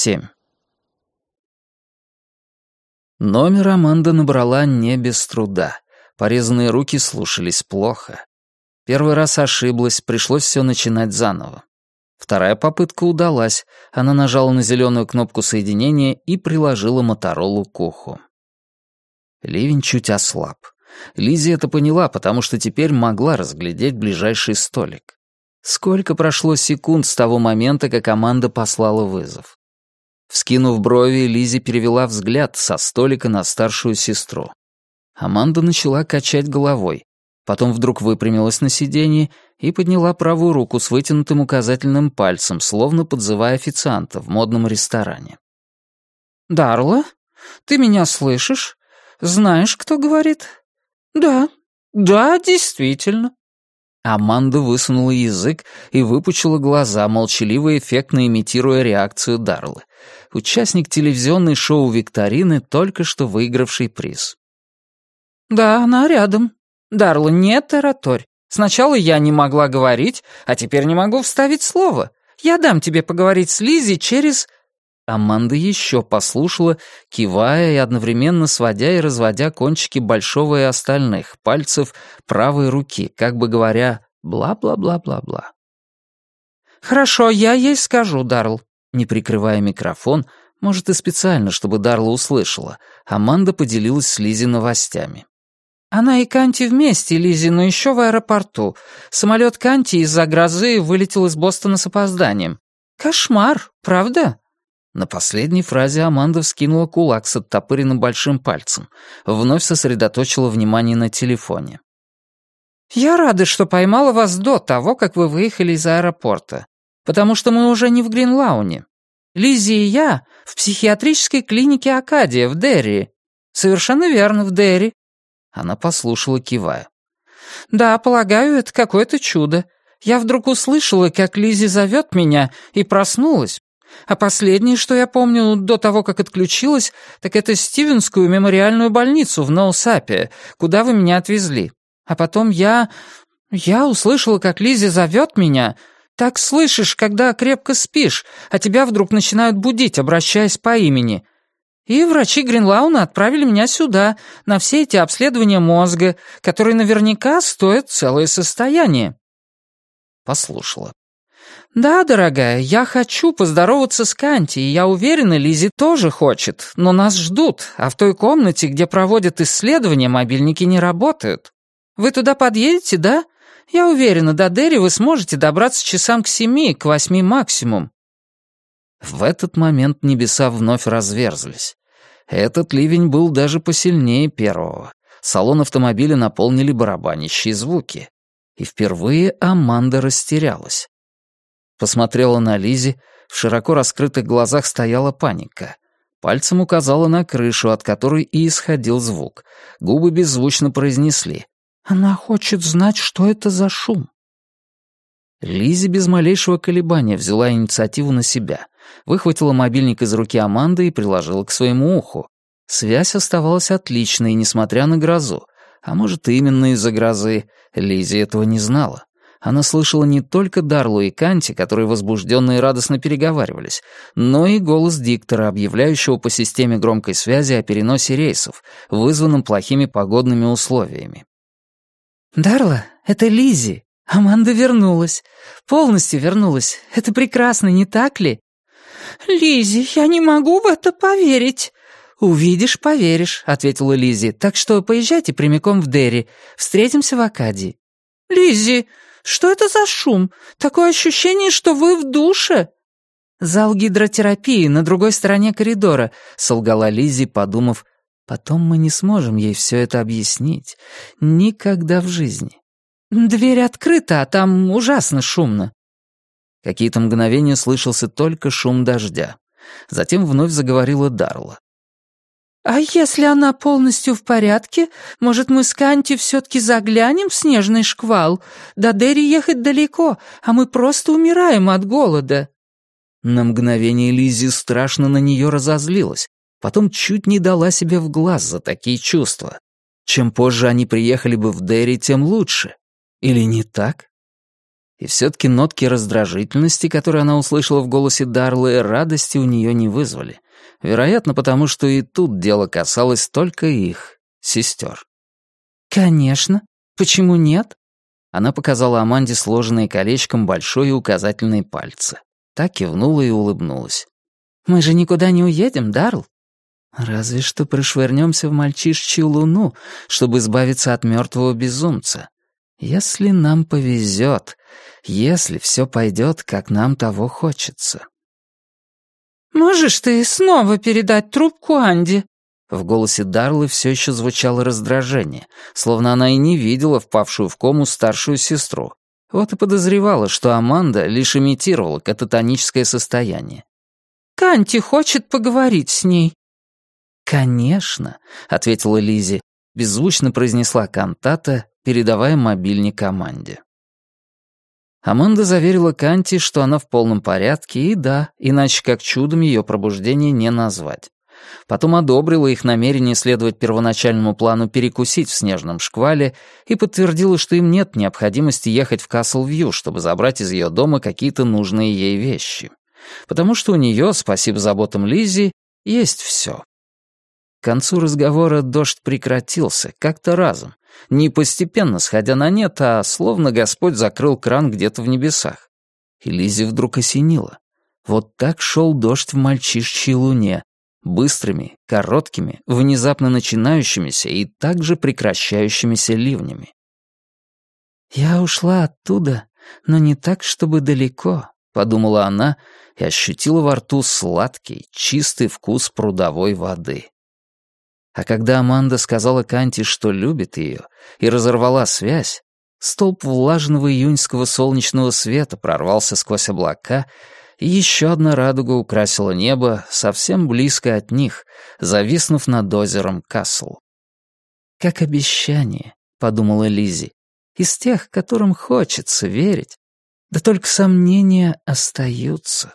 7. Номер Аманда набрала не без труда. Порезанные руки слушались плохо. Первый раз ошиблась, пришлось все начинать заново. Вторая попытка удалась. Она нажала на зеленую кнопку соединения и приложила Моторолу к уху. Ливень чуть ослаб. Лизи это поняла, потому что теперь могла разглядеть ближайший столик. Сколько прошло секунд с того момента, как команда послала вызов. Вскинув брови, Лизи перевела взгляд со столика на старшую сестру. Аманда начала качать головой, потом вдруг выпрямилась на сиденье и подняла правую руку с вытянутым указательным пальцем, словно подзывая официанта в модном ресторане. «Дарла, ты меня слышишь? Знаешь, кто говорит?» «Да, да, действительно». Аманда высунула язык и выпучила глаза, молчаливо эффектно имитируя реакцию Дарлы. Участник телевизионной шоу-викторины, только что выигравший приз. «Да, она рядом. Дарла, нет, тараторь. Сначала я не могла говорить, а теперь не могу вставить слово. Я дам тебе поговорить с Лизи через...» Аманда еще послушала, кивая и одновременно сводя и разводя кончики большого и остальных пальцев правой руки, как бы говоря «бла-бла-бла-бла-бла». «Хорошо, я ей скажу, Дарл», не прикрывая микрофон, может и специально, чтобы Дарла услышала, Аманда поделилась с Лизи новостями. Она и Канти вместе, Лизи, но еще в аэропорту. Самолет Канти из-за грозы вылетел из Бостона с опозданием. Кошмар, правда? На последней фразе Аманда вскинула кулак с оттопыренным большим пальцем, вновь сосредоточила внимание на телефоне. «Я рада, что поймала вас до того, как вы выехали из аэропорта, потому что мы уже не в Гринлауне. Лиззи и я в психиатрической клинике Акадия в Дерри. Совершенно верно, в Дерри. Она послушала, кивая. «Да, полагаю, это какое-то чудо. Я вдруг услышала, как Лизи зовет меня, и проснулась. А последнее, что я помню до того, как отключилась, так это Стивенскую мемориальную больницу в Ноусапе, куда вы меня отвезли. А потом я... Я услышала, как Лизи зовет меня. Так слышишь, когда крепко спишь, а тебя вдруг начинают будить, обращаясь по имени. И врачи Гринлауна отправили меня сюда, на все эти обследования мозга, которые наверняка стоят целое состояние. Послушала. «Да, дорогая, я хочу поздороваться с Канти, и я уверена, Лизи тоже хочет, но нас ждут, а в той комнате, где проводят исследования, мобильники не работают. Вы туда подъедете, да? Я уверена, до Дерри вы сможете добраться часам к семи, к восьми максимум». В этот момент небеса вновь разверзлись. Этот ливень был даже посильнее первого. Салон автомобиля наполнили барабанящие звуки. И впервые Аманда растерялась. Посмотрела на Лизи, в широко раскрытых глазах стояла паника. Пальцем указала на крышу, от которой и исходил звук. Губы беззвучно произнесли. «Она хочет знать, что это за шум». Лизи без малейшего колебания взяла инициативу на себя — выхватила мобильник из руки Аманды и приложила к своему уху. Связь оставалась отличной, несмотря на грозу. А может, именно из-за грозы. Лизи этого не знала. Она слышала не только Дарлу и Канти, которые возбужденно и радостно переговаривались, но и голос диктора, объявляющего по системе громкой связи о переносе рейсов, вызванном плохими погодными условиями. «Дарла, это Лизи. Аманда вернулась. Полностью вернулась. Это прекрасно, не так ли?» Лизи, я не могу в это поверить». «Увидишь, поверишь», — ответила Лизи. «Так что поезжайте прямиком в Дерри. Встретимся в Акадии». Лизи, что это за шум? Такое ощущение, что вы в душе». «Зал гидротерапии на другой стороне коридора», — солгала Лизи, подумав. «Потом мы не сможем ей все это объяснить. Никогда в жизни». «Дверь открыта, а там ужасно шумно». Какие-то мгновения слышался только шум дождя. Затем вновь заговорила Дарла. «А если она полностью в порядке, может, мы с Канти все-таки заглянем в снежный шквал? До Дерри ехать далеко, а мы просто умираем от голода». На мгновение Лизи страшно на нее разозлилась, потом чуть не дала себе в глаз за такие чувства. Чем позже они приехали бы в Дерри, тем лучше. Или не так? И все-таки нотки раздражительности, которые она услышала в голосе Дарлы, радости у нее не вызвали. Вероятно, потому что и тут дело касалось только их, сестер. «Конечно. Почему нет?» Она показала Аманде сложенные колечком большой и указательный пальцы. Та кивнула и улыбнулась. «Мы же никуда не уедем, Дарл?» «Разве что пришвырнемся в мальчишчью луну, чтобы избавиться от мертвого безумца. Если нам повезет, если все пойдет, как нам того хочется». «Можешь ты снова передать трубку Анде?» В голосе Дарлы все еще звучало раздражение, словно она и не видела впавшую в кому старшую сестру. Вот и подозревала, что Аманда лишь имитировала кататоническое состояние. «Канти хочет поговорить с ней». «Конечно», — ответила Лизи, беззвучно произнесла кантата, передавая мобильник Аманде. Аманда заверила Канти, что она в полном порядке, и да, иначе как чудом ее пробуждение не назвать. Потом одобрила их намерение следовать первоначальному плану перекусить в снежном шквале и подтвердила, что им нет необходимости ехать в Касл-Вью, чтобы забрать из ее дома какие-то нужные ей вещи. Потому что у нее, спасибо заботам Лизи, есть все. К концу разговора дождь прекратился, как-то разом, не постепенно сходя на нет, а словно Господь закрыл кран где-то в небесах. И Лизе вдруг осенило. Вот так шел дождь в мальчишчьей луне, быстрыми, короткими, внезапно начинающимися и также прекращающимися ливнями. «Я ушла оттуда, но не так, чтобы далеко», — подумала она и ощутила во рту сладкий, чистый вкус прудовой воды. А когда Аманда сказала Канти, что любит ее, и разорвала связь, столб влажного июньского солнечного света прорвался сквозь облака, и еще одна радуга украсила небо совсем близко от них, зависнув над озером Касл. «Как обещание», — подумала Лизи, — «из тех, которым хочется верить, да только сомнения остаются».